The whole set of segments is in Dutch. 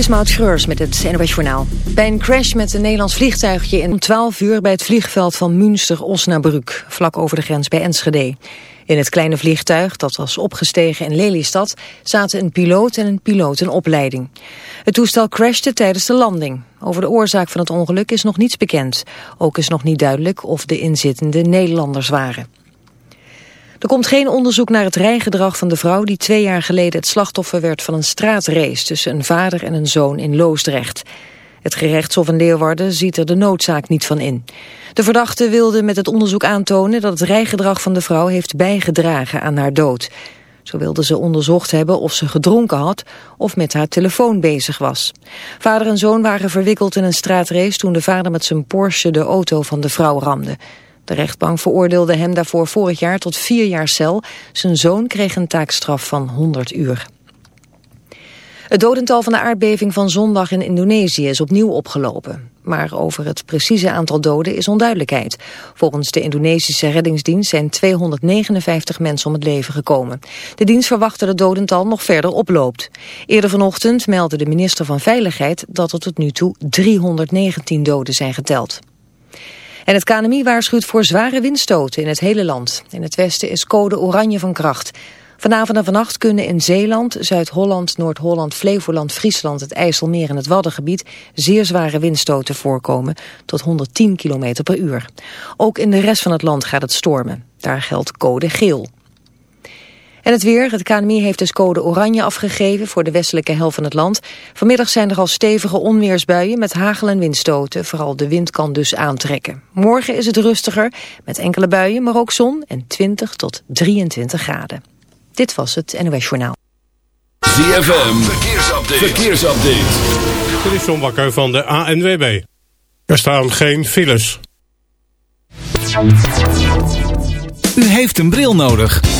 Dit is Maud Schreurs met het NOS Journaal. Bij een crash met een Nederlands vliegtuigje in 12 uur bij het vliegveld van Münster-Osnabrück, vlak over de grens bij Enschede. In het kleine vliegtuig, dat was opgestegen in Lelystad, zaten een piloot en een piloot in opleiding. Het toestel crashte tijdens de landing. Over de oorzaak van het ongeluk is nog niets bekend. Ook is nog niet duidelijk of de inzittenden Nederlanders waren. Er komt geen onderzoek naar het rijgedrag van de vrouw die twee jaar geleden het slachtoffer werd van een straatrace tussen een vader en een zoon in Loosdrecht. Het gerechtshof in Leeuwarden ziet er de noodzaak niet van in. De verdachte wilde met het onderzoek aantonen dat het rijgedrag van de vrouw heeft bijgedragen aan haar dood. Zo wilde ze onderzocht hebben of ze gedronken had of met haar telefoon bezig was. Vader en zoon waren verwikkeld in een straatrace toen de vader met zijn Porsche de auto van de vrouw ramde. De rechtbank veroordeelde hem daarvoor vorig jaar tot vier jaar cel. Zijn zoon kreeg een taakstraf van 100 uur. Het dodental van de aardbeving van zondag in Indonesië is opnieuw opgelopen. Maar over het precieze aantal doden is onduidelijkheid. Volgens de Indonesische reddingsdienst zijn 259 mensen om het leven gekomen. De dienst verwacht dat het dodental nog verder oploopt. Eerder vanochtend meldde de minister van Veiligheid dat er tot nu toe 319 doden zijn geteld. En het KNMI waarschuwt voor zware windstoten in het hele land. In het westen is code oranje van kracht. Vanavond en vannacht kunnen in Zeeland, Zuid-Holland, Noord-Holland, Flevoland, Friesland, het IJsselmeer en het Waddengebied zeer zware windstoten voorkomen tot 110 km per uur. Ook in de rest van het land gaat het stormen. Daar geldt code geel. En het weer. Het KNMI heeft dus code oranje afgegeven voor de westelijke helft van het land. Vanmiddag zijn er al stevige onweersbuien met hagel en windstoten. Vooral de wind kan dus aantrekken. Morgen is het rustiger met enkele buien, maar ook zon en 20 tot 23 graden. Dit was het NOS Journaal. ZFM. Verkeersupdate. Verkeersupdate. Dit is John Bakker van de ANWB. Er staan geen files. U heeft een bril nodig.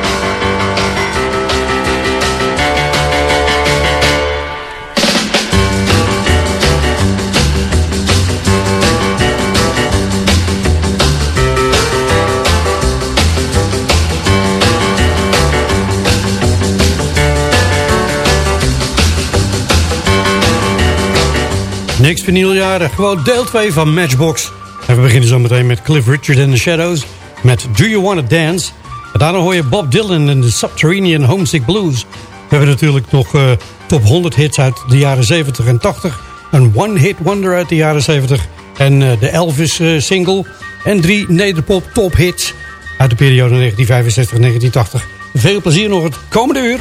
Vinyljaren, gewoon deel 2 van Matchbox. En we beginnen zo meteen met Cliff Richard and the Shadows. Met Do You Wanna Dance? En daarna hoor je Bob Dylan en de Subterranean Homesick Blues. We hebben natuurlijk nog uh, top 100 hits uit de jaren 70 en 80. Een one-hit wonder uit de jaren 70. En uh, de Elvis uh, single. En drie nederpop top hits uit de periode 1965-1980. Veel plezier nog het komende uur.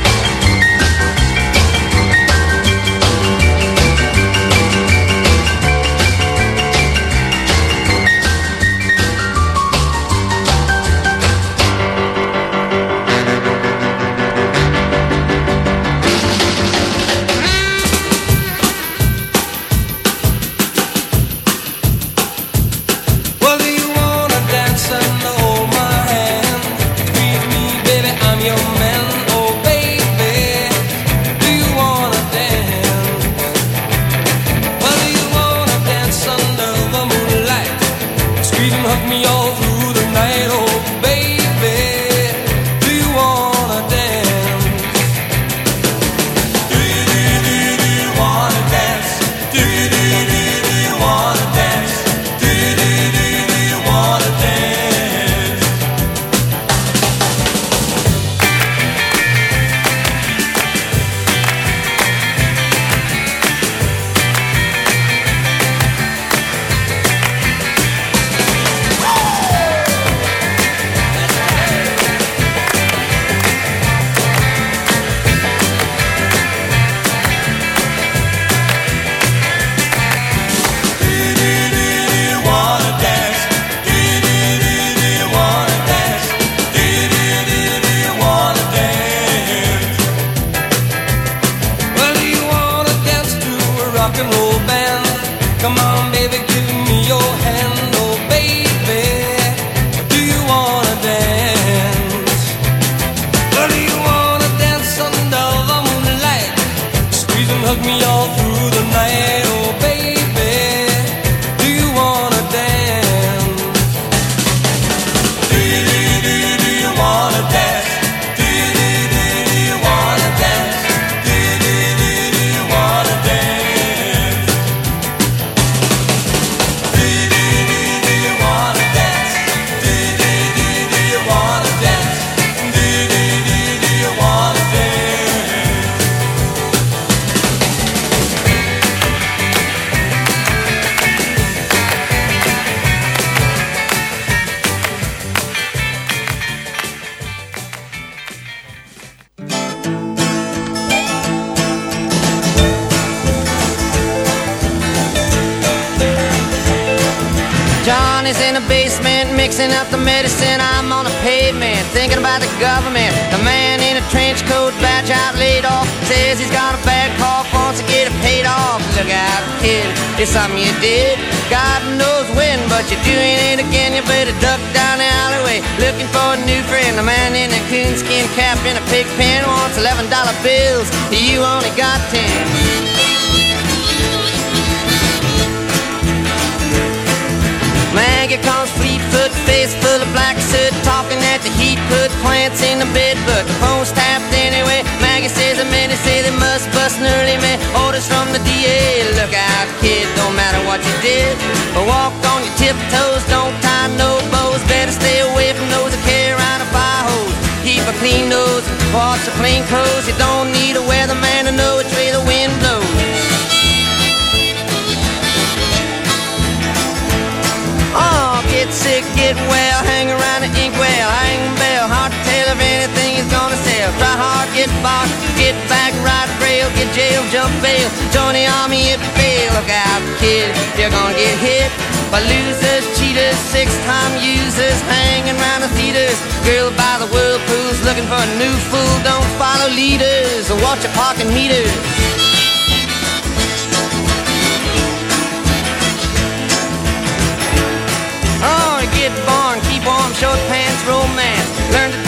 Looking for a new friend. The man in a coonskin cap and a pig pen wants eleven dollar bills. You only got ten. Maggie comes fleet-foot, face full of black soot, talking at the heat, put plants in the bed, but the phone's tapped anyway. Maggie says the men say they must bust an early man. Orders from the DA, look out, kid, don't matter what you did. But walk on your tiptoes, don't tie no bows. Better stay away from those that carry around a fire hose. Keep a clean nose, wash your clean clothes. You don't need a weatherman to know which way the wind blows. Oh, get sick, get well, get bought, get back, ride rail, get jail, jump bail, join the army if you fail. Look out, kid, you're gonna get hit by losers, cheaters, six-time users, hanging around the theaters. Girl by the whirlpools, looking for a new fool. Don't follow leaders or watch your parking meters. Oh, get born, keep warm, short pants, romance. Learn to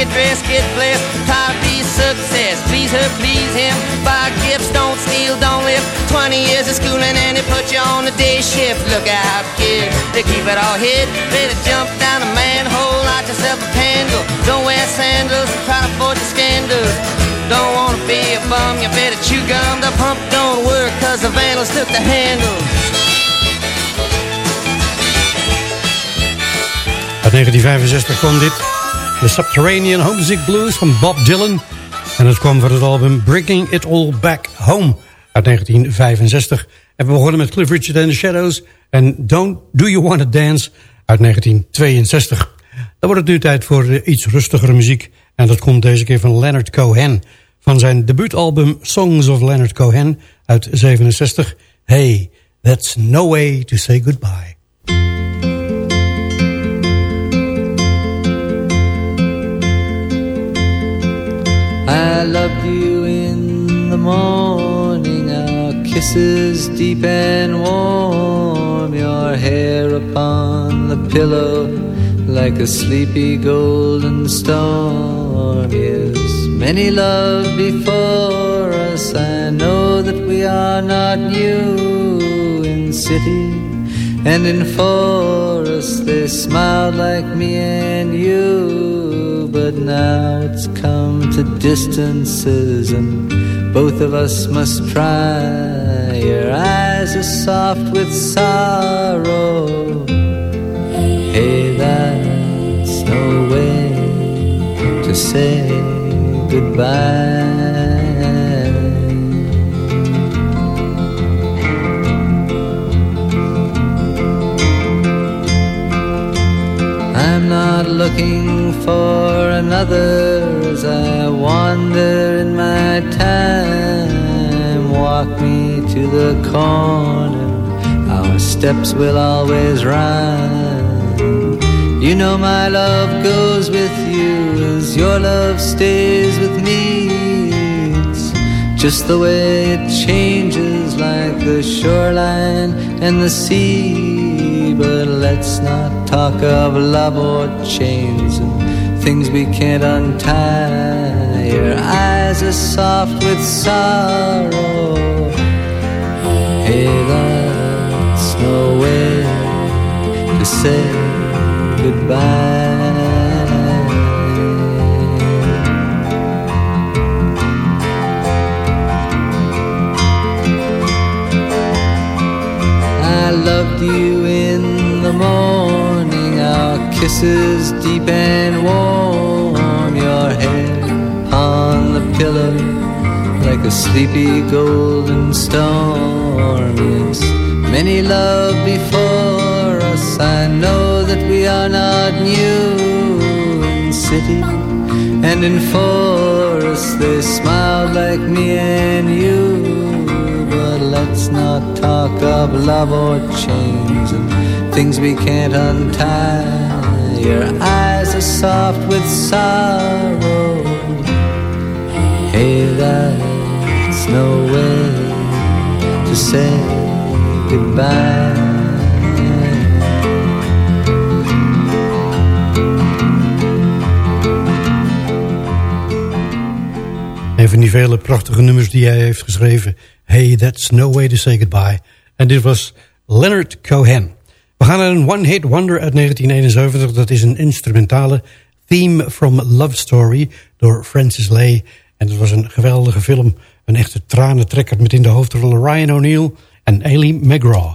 get dressed, get blessed. To be success. Please her, please him. Buy gifts, don't steal, don't live. 20 years of schooling and they put you on the day shift. Look out, kid, they keep it all hid. Better jump down a manhole, light yourself a candle. Don't wear sandals, try to the scandals. Don't wanna be a bum, you better chew gum. The pump don't work, cause the vandals took the handle. Uit 1965 kwam dit. The Subterranean Homesick Blues van Bob Dylan. En het kwam van het album Bringing It All Back Home uit 1965. En we begonnen met Cliff Richard and the Shadows en Don't Do You Wanna Dance uit 1962. Dan wordt het nu tijd voor iets rustigere muziek. En dat komt deze keer van Leonard Cohen. Van zijn debuutalbum Songs of Leonard Cohen uit 67. Hey, that's no way to say goodbye. I loved you in the morning, our kisses deep and warm, your hair upon the pillow like a sleepy golden storm. Yes, many love before us, I know that we are not new in city and in forest, they smiled like me and you but now it's come to distances, and both of us must try. Your eyes are soft with sorrow. Hey, that's no way to say goodbye. Not looking for another as I wander in my time. Walk me to the corner, our steps will always rhyme. You know my love goes with you as your love stays with me. It's just the way it changes like the shoreline and the sea. But let's not talk of love or chains and things we can't untie. Your eyes are soft with sorrow. Hey, that's no way to say goodbye. I loved you kisses deep and warm your head on the pillow like a sleepy golden storm. Yes, many love before us. I know that we are not new in city and in forest. They smiled like me and you. But let's not talk of love or chains and things we can't untie. Your eyes are soft with sorrow. Hey, that's no way to say goodbye. Een van die vele prachtige nummers die hij heeft geschreven. Hey, that's no way to say goodbye. En dit was Leonard Cohen. We gaan naar een one-hit wonder uit 1971. Dat is een instrumentale theme from Love Story door Francis Lay. En het was een geweldige film. Een echte tranentrekker met in de hoofdrollen Ryan O'Neill en Ailey McGraw.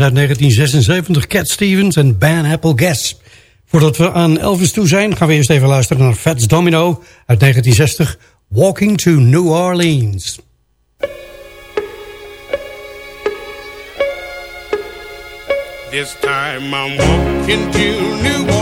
Uit 1976. Cat Stevens en Ban Apple Gas. Voordat we aan Elvis toe zijn, gaan we eerst even luisteren naar Fats Domino uit 1960. Walking to New Orleans. This time I'm walking to New Orleans.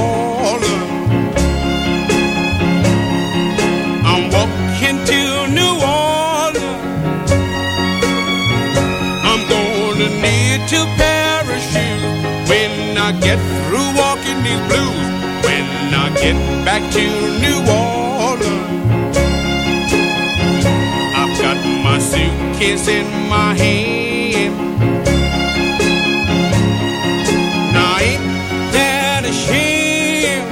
Get through walking these blues. When I get back to New Orleans, I've got my suitcase in my hand. Now ain't that a shame?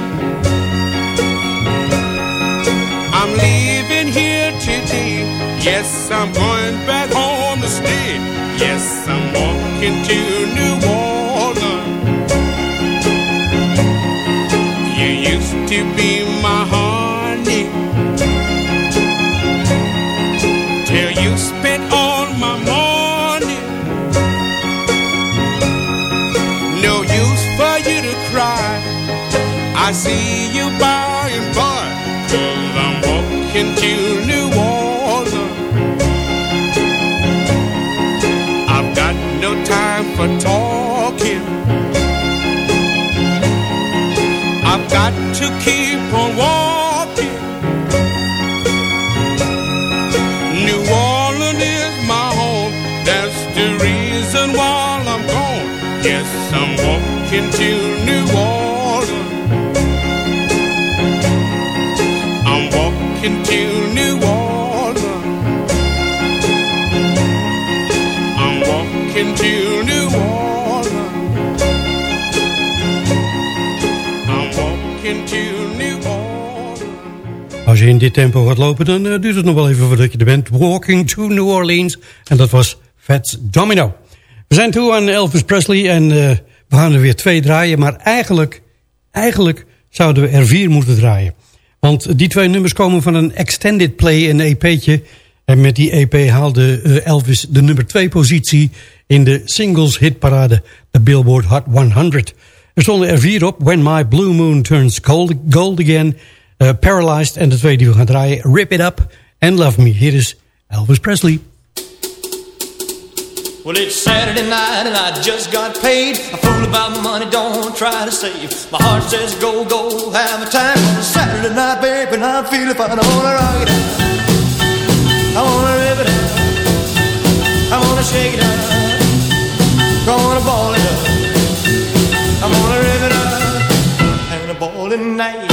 I'm leaving here today. Yes, I'm going back home to stay. Yes, I'm walking to New Orleans. To be my honey. Till you spent all my money. No use for you to cry. I see you by and by. Cause I'm walking to got to keep on walking. New Orleans is my home. That's the reason why I'm gone. Yes, I'm walking to New Orleans. I'm walking to New Orleans. I'm walking to New Orleans. In dit tempo gaat lopen, dan eh, duurt het nog wel even voordat je er bent. Walking to New Orleans. En dat was Fats Domino. We zijn toe aan Elvis Presley en eh, we gaan er weer twee draaien. Maar eigenlijk, eigenlijk zouden we er vier moeten draaien. Want die twee nummers komen van een extended play, een EP'tje. En met die EP haalde eh, Elvis de nummer twee positie in de singles hitparade, de Billboard Hot 100. Er stonden er vier op, When My Blue Moon Turns Gold, Again, Eh, Paralyzed en de twee die we gaan draaien, Rip It Up and Love Me. Hier is Elvis Presley. Well, it's Saturday night and I just got paid. I fool about my money, don't try to save. My heart says go, go, have a time on a Saturday night, babe, and I'm feeling fine. I wanna rock it out. I wanna rip it out. I wanna shake it out. Gonna ball it up. I'm gonna rip it up. And a ball I got me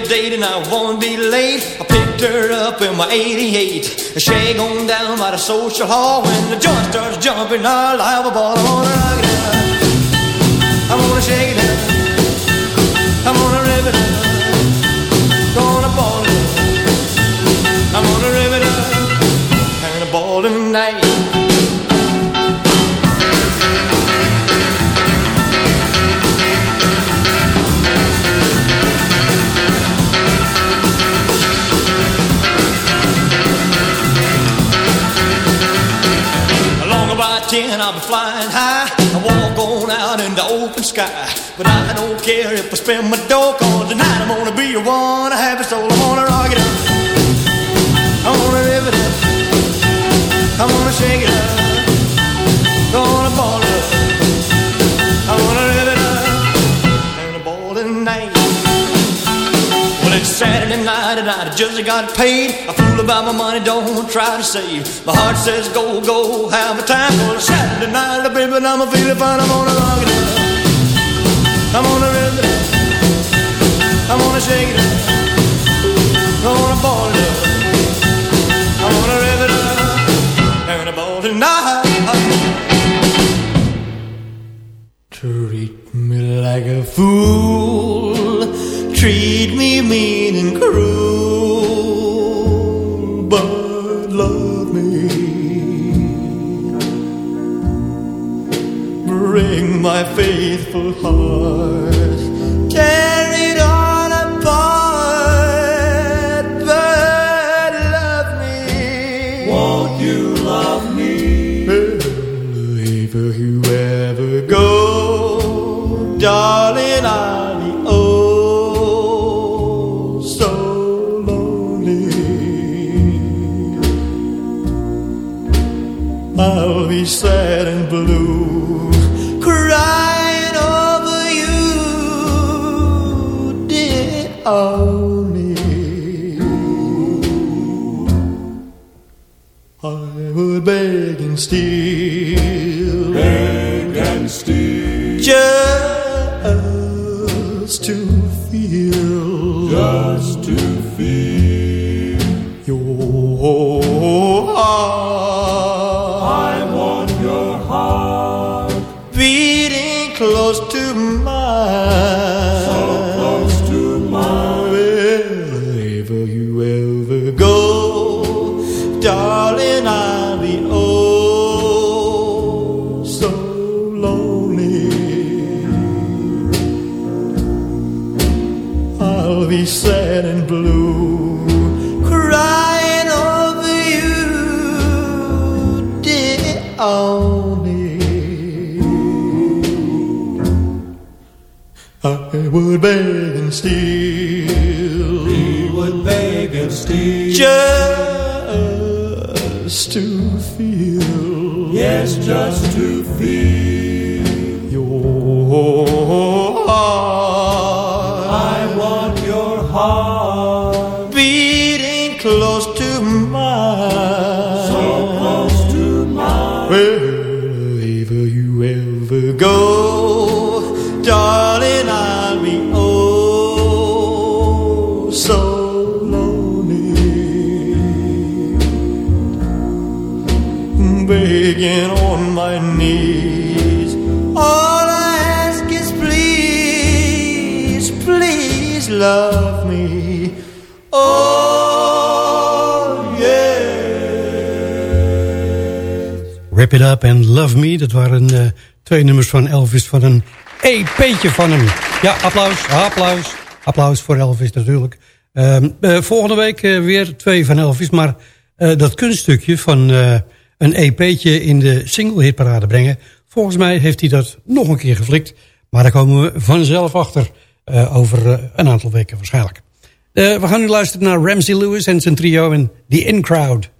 a date and I won't be late. I picked her up in my 88. Shag on down by the social hall. When the joint starts jumping, I'll have a ball. I wanna rock it out. I wanna shake it out. I'm gonna rip it up. Gonna ball it up. I'm gonna rip it up. And a ball tonight. I'll be flying high. I walk on out in the open sky. But I don't care if I spend my dough, cause tonight I'm gonna be a one night I just got paid. I fool about my money, don't try to save. My heart says go, go, have a time for a Saturday night, baby, I'm feeling fine. I'm gonna rock it up. I'm gonna rip it up. I'm gonna shake it up. I'm gonna ball it up. I'm gonna rip it up. And a ball tonight. Treat me like a fool. Treat me mean and cruel. My faithful heart. Steve. Up and Love Me. Dat waren eh, twee nummers van Elvis van een EP'tje van hem. Ja, applaus, applaus, applaus voor Elvis natuurlijk. Ehm, eh, volgende week eh, weer twee van Elvis. Maar dat kunststukje van een EP'tje in de single hitparade brengen... volgens mij heeft hij dat nog een keer geflikt. Maar daar komen we vanzelf achter over een aantal weken waarschijnlijk. We gaan nu luisteren naar Ramsey Lewis en zijn trio en The In Crowd.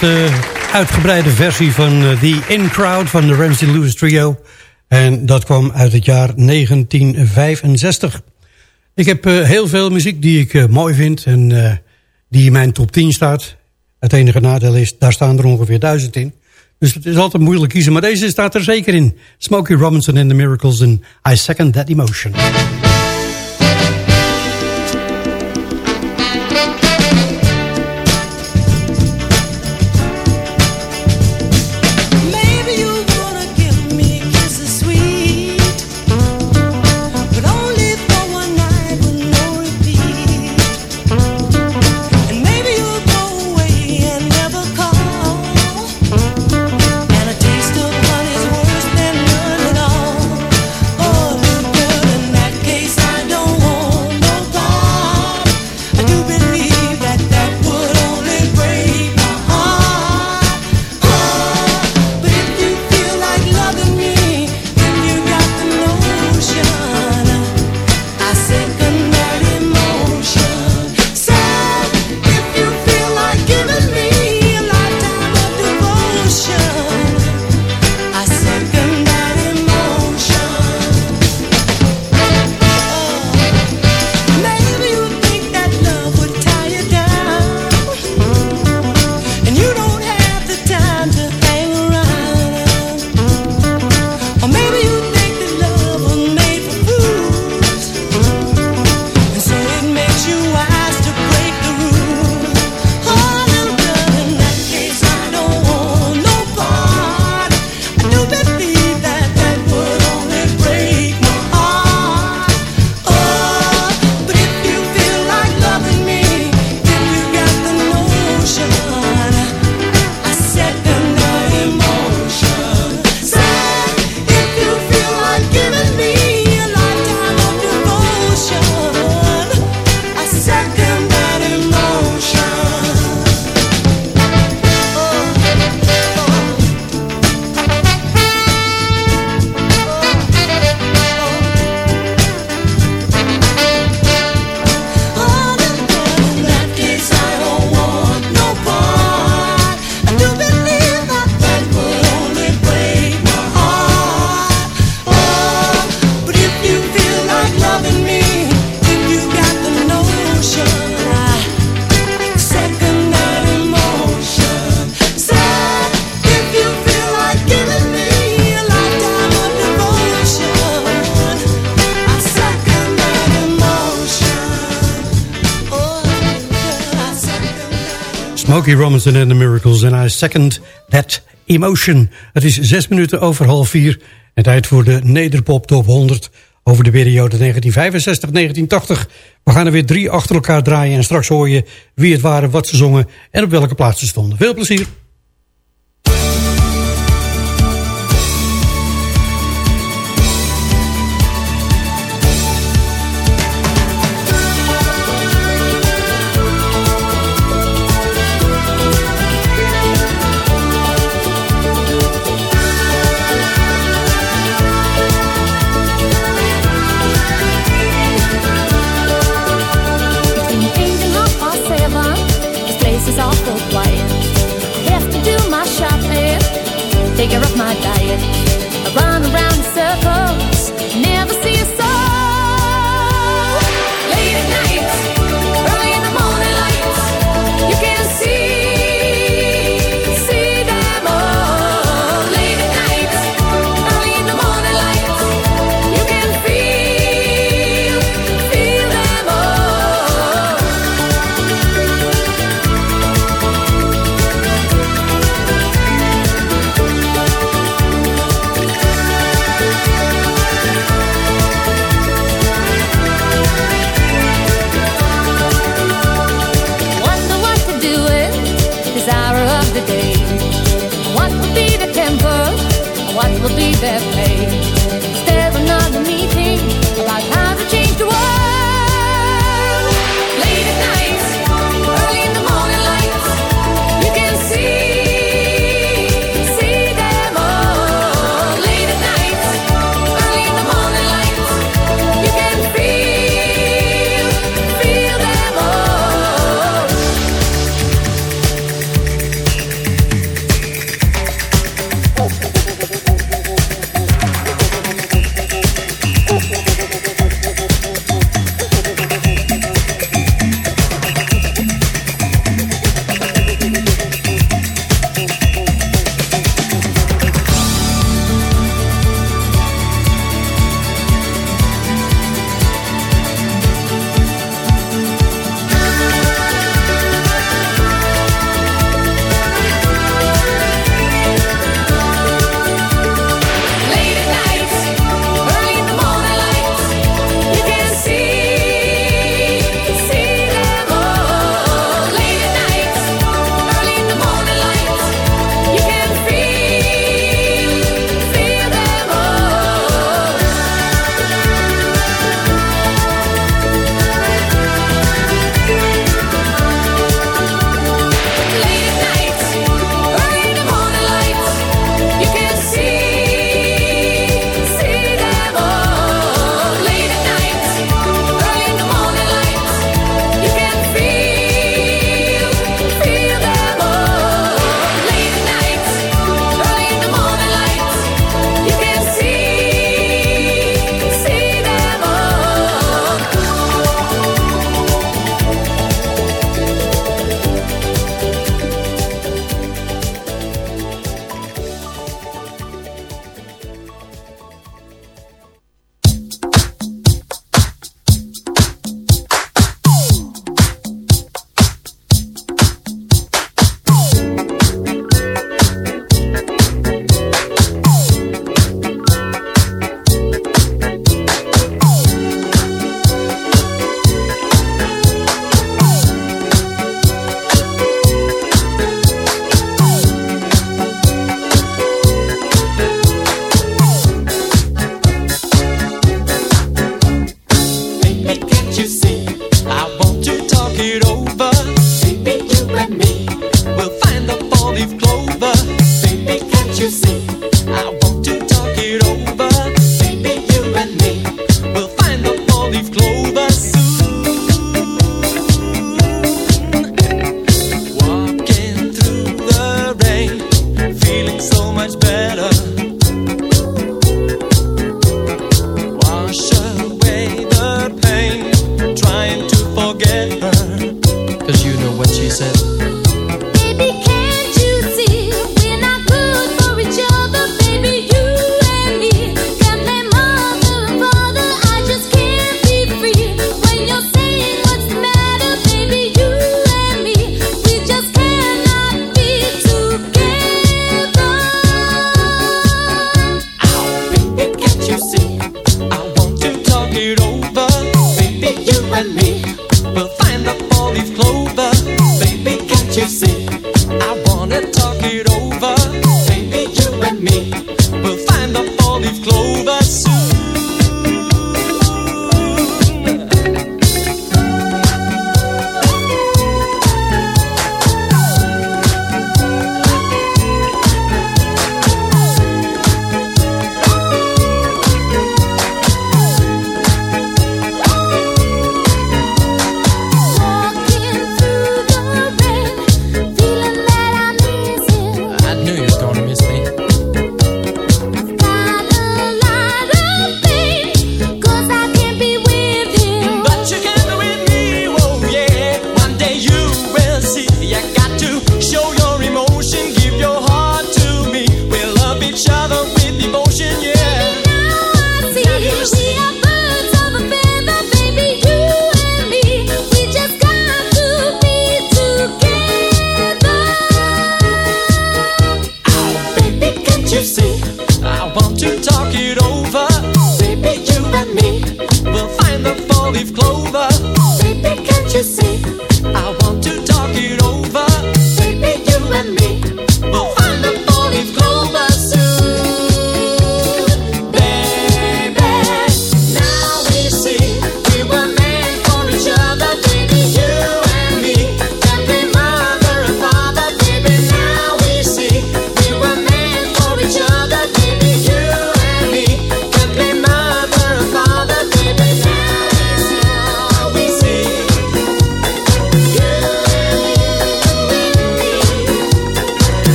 De uitgebreide versie van uh, The In Crowd van de Ramsey Lewis Trio. En dat kwam uit het jaar 1965. Ik heb uh, heel veel muziek die ik uh, mooi vind en die in mijn top 10 staat. Het enige nadeel is, daar staan er ongeveer duizend in. Dus het is altijd moeilijk kiezen, maar deze staat er zeker in. Smokey Robinson and the Miracles en I Second That Emotion. Smokey Robinson and the Miracles. En I second that emotion. Het is zes minuten over half vier. En tijd voor de Nederpop Top 100 over de periode 1965-1980. We gaan er weer drie achter elkaar draaien. En straks hoor je wie het waren, wat ze zongen en op welke plaats ze stonden. Veel plezier.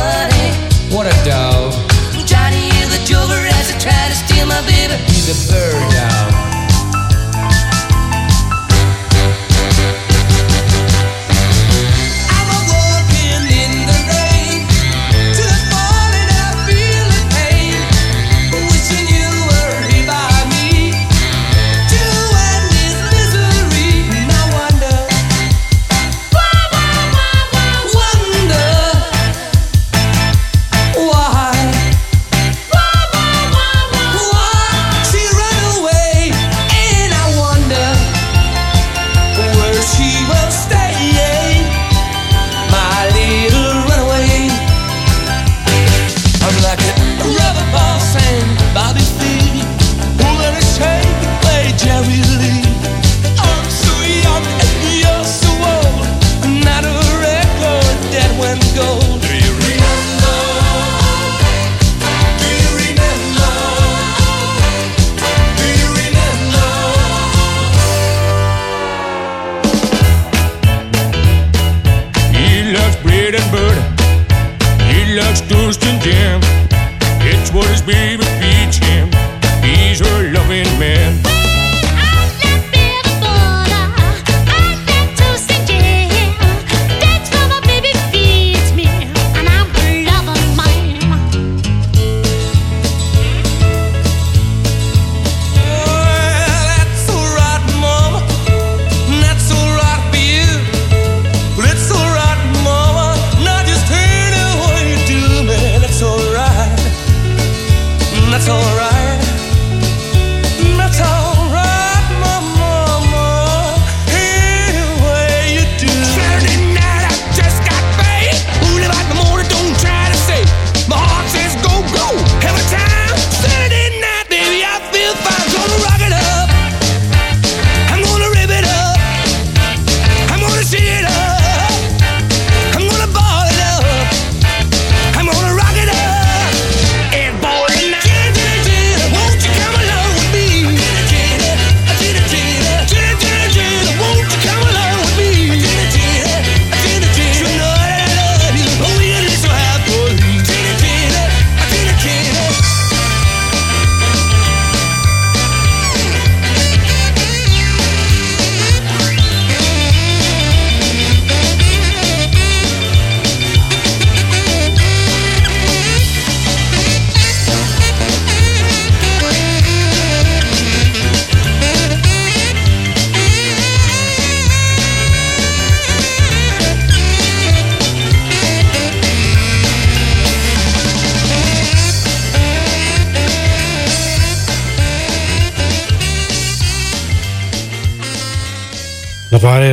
money. What a dog. Johnny is a joker as he try to steal my baby. He's a bird dog.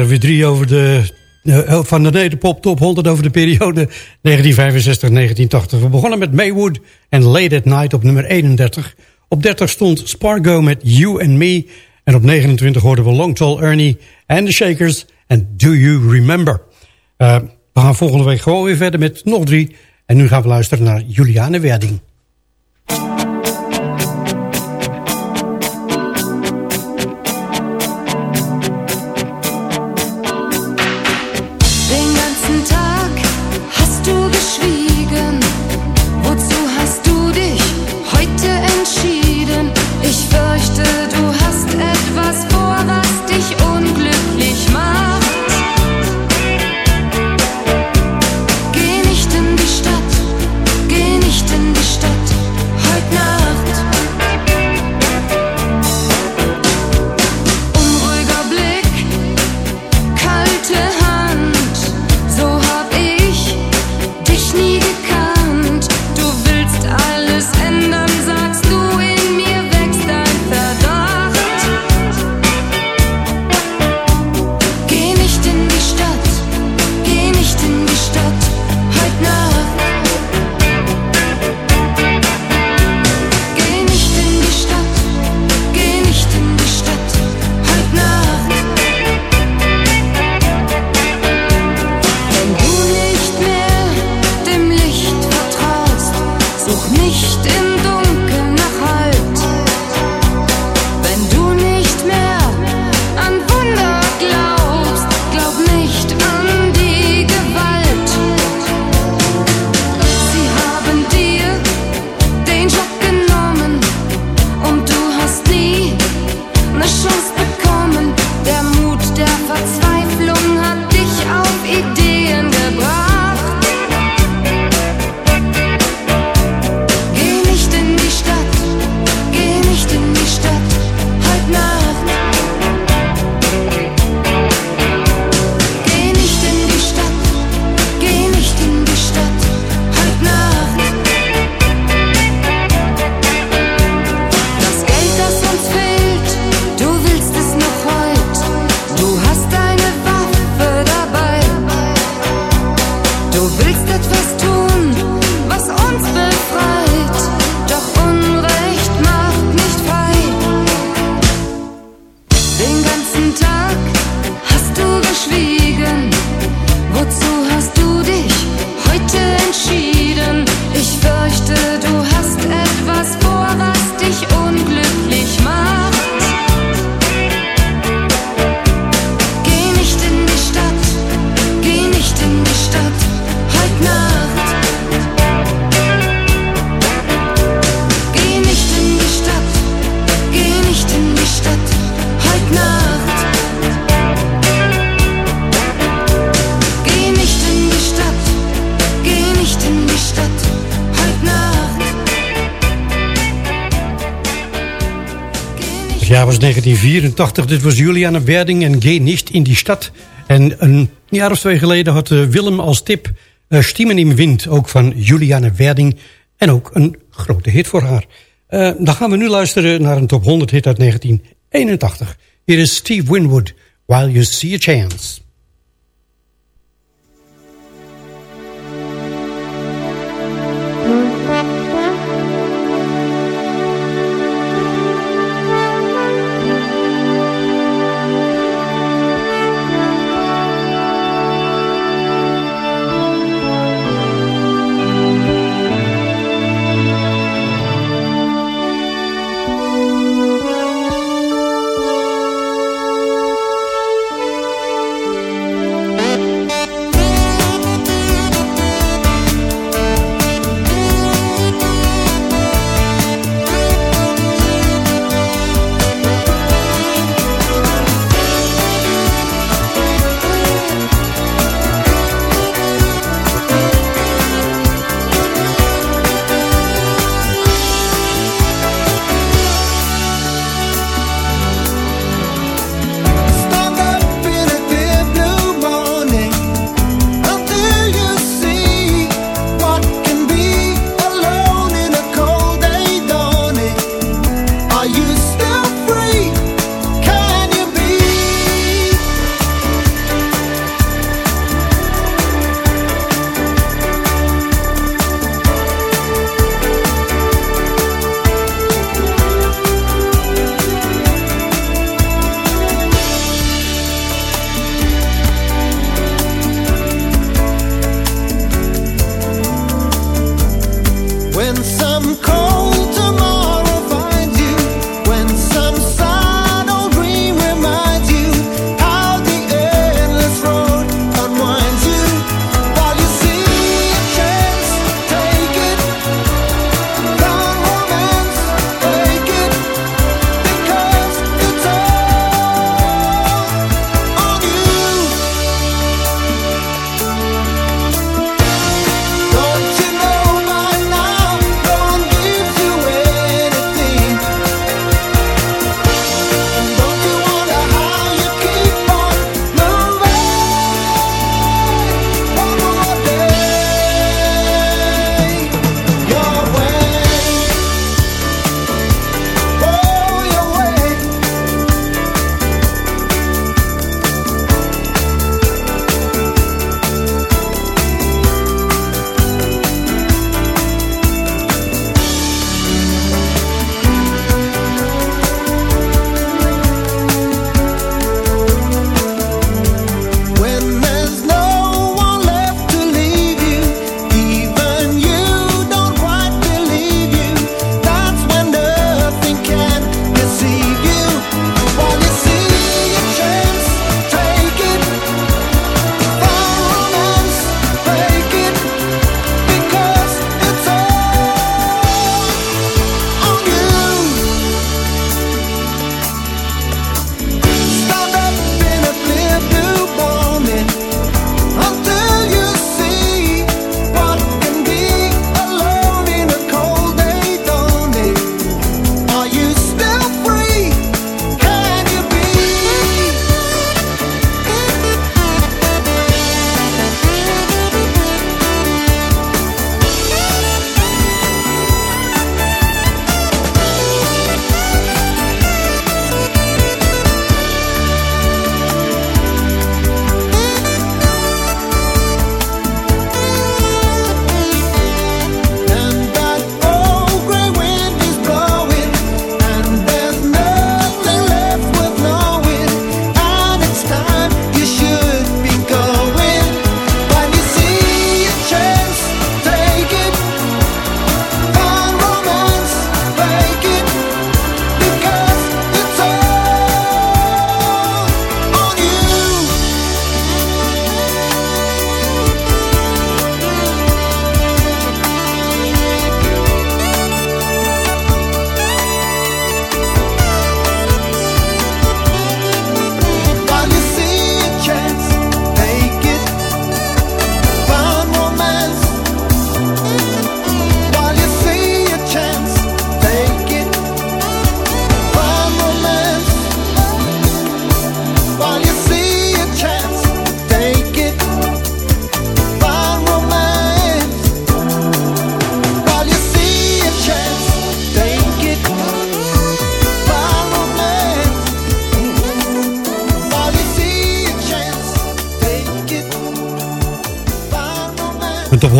Weer drie over de, uh, van de Nederpop Top 100 over de periode 1965-1980. We begonnen met Maywood en Late at Night op nummer 31. Op 30 stond Spargo met You and Me. En op 29 hoorden we Long Tall Ernie en The Shakers en Do You Remember. Uh, we gaan volgende week gewoon weer verder met nog drie. En nu gaan we luisteren naar Juliane Werding. 1984. Dit was Juliane Werding en Gay Nicht in die stad. En een jaar of twee geleden had eh, Willem als tip... Uh, Stimmen im Wind, ook van Juliane Werding. En ook een grote hit voor haar. Uh, dan gaan we nu luisteren naar een top 100 hit uit 1981. Hier is Steve Winwood, While You See a Chance.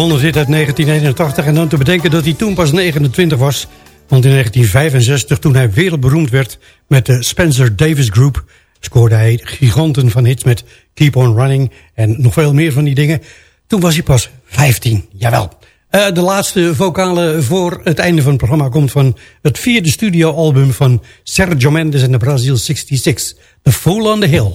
100 zit uit 1981 en dan te bedenken dat hij toen pas 29 was. Want in 1965, toen hij wereldberoemd werd met de Spencer Davis Group... scoorde hij giganten van hits met Keep On Running en nog veel meer van die dingen. Toen was hij pas 15, jawel. Uh, de laatste vocale voor het einde van het programma komt van het vierde studioalbum van Sergio Mendes en de Brazil 66, The Fool on the Hill.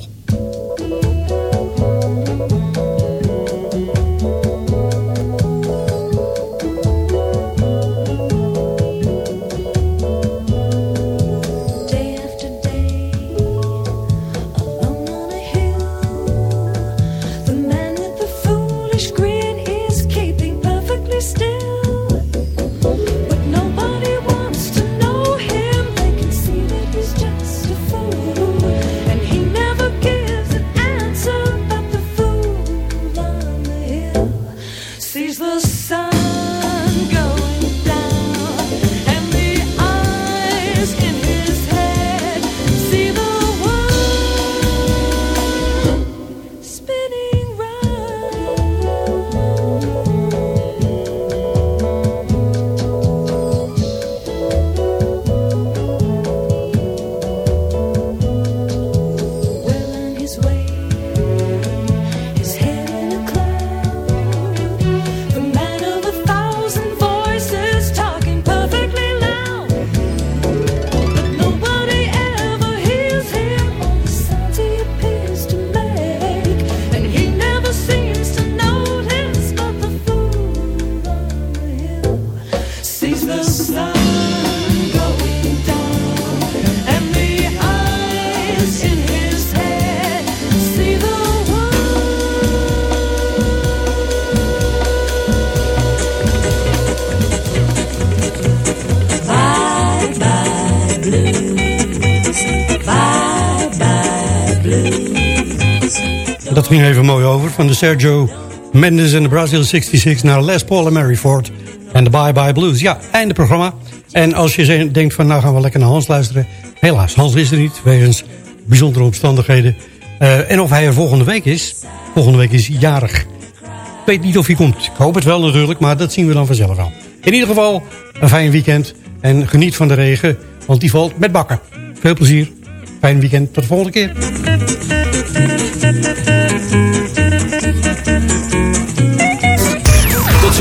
Ging even mooi over. Van de Sergio Mendes en de Brazil 66 naar Les Paul en Mary Ford. En de Bye Bye Blues. Ja, einde programma. En als je denkt van nou gaan we lekker naar Hans luisteren. Helaas, Hans is er niet. Wegens bijzondere omstandigheden. Uh, en of hij er volgende week is. Volgende week is jarig. Ik weet niet of hij komt. Ik hoop het wel natuurlijk, maar dat zien we dan vanzelf al. In ieder geval, een fijn weekend. En geniet van de regen, want die valt met bakken. Veel plezier. Fijn weekend. Tot de volgende keer.